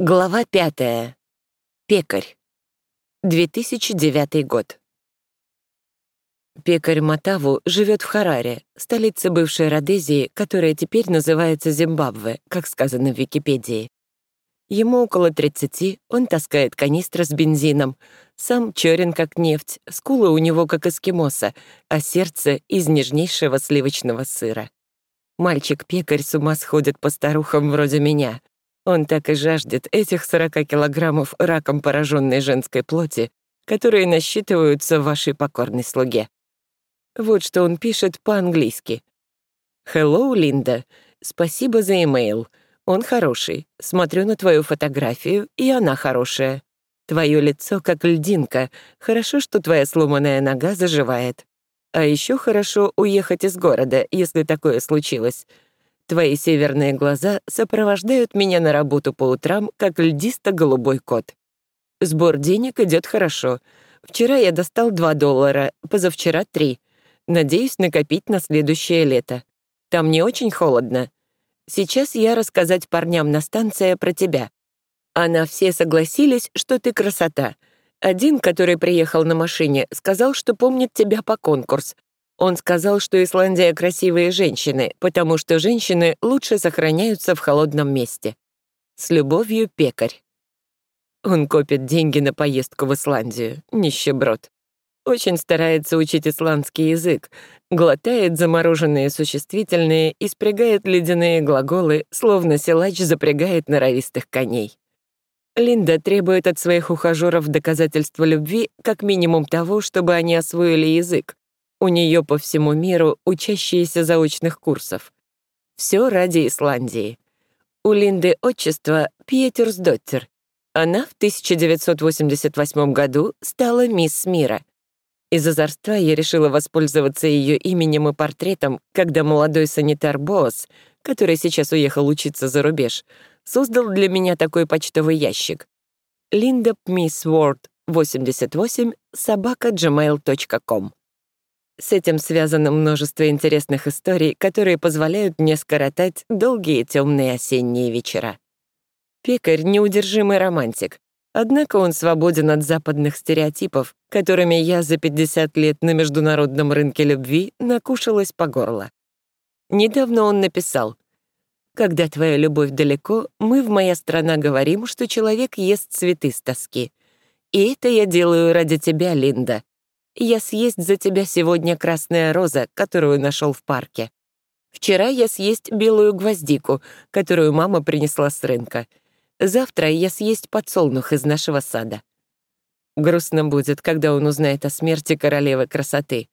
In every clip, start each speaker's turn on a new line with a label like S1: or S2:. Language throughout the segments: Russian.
S1: Глава пятая. Пекарь. 2009 год. Пекарь Матаву живет в Хараре, столице бывшей Родезии, которая теперь называется Зимбабве, как сказано в Википедии. Ему около 30, он таскает канистры с бензином, сам черен как нефть, скулы у него как эскимоса, а сердце — из нежнейшего сливочного сыра. Мальчик-пекарь с ума сходит по старухам вроде меня — он так и жаждет этих 40 килограммов раком пораженной женской плоти, которые насчитываются в вашей покорной слуге. Вот что он пишет по-английски. «Hello, Линда. Спасибо за имейл. Он хороший. Смотрю на твою фотографию, и она хорошая. Твое лицо как льдинка. Хорошо, что твоя сломанная нога заживает. А еще хорошо уехать из города, если такое случилось. Твои северные глаза сопровождают меня на работу по утрам, как льдисто-голубой кот. Сбор денег идет хорошо. Вчера я достал 2 доллара, позавчера — 3. Надеюсь накопить на следующее лето. Там не очень холодно. Сейчас я рассказать парням на станции про тебя. Она все согласились, что ты красота. Один, который приехал на машине, сказал, что помнит тебя по конкурс, он сказал, что Исландия — красивые женщины, потому что женщины лучше сохраняются в холодном месте. С любовью, пекарь. Он копит деньги на поездку в Исландию, нищеброд. Очень старается учить исландский язык, глотает замороженные существительные и спрягает ледяные глаголы, словно силач запрягает норовистых коней. Линда требует от своих ухажеров доказательства любви как минимум того, чтобы они освоили язык, у нее по всему миру учащиеся заочных курсов. Все ради Исландии. У Линды отчество Пьетерсдоттер. Она в 1988 году стала мисс мира. Из озорства я решила воспользоваться ее именем и портретом, когда молодой санитар Боас, который сейчас уехал учиться за рубеж, создал для меня такой почтовый ящик. Linda Miss Ward 88 собака gmail.com. С этим связано множество интересных историй, которые позволяют мне скоротать долгие темные осенние вечера. Пекарь — неудержимый романтик, однако он свободен от западных стереотипов, которыми я за 50 лет на международном рынке любви накушалась по горло. Недавно он написал «Когда твоя любовь далеко, мы в «Моя страна» говорим, что человек ест цветы с тоски. И это я делаю ради тебя, Линда, я съесть за тебя сегодня красная роза, которую нашел в парке. Вчера я съесть белую гвоздику, которую мама принесла с рынка. Завтра я съесть подсолнух из нашего сада. Грустно будет, когда он узнает о смерти королевы красоты.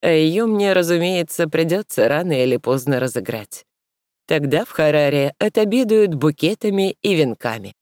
S1: А ее мне, разумеется, придется рано или поздно разыграть. Тогда в Хараре отобедают букетами и венками.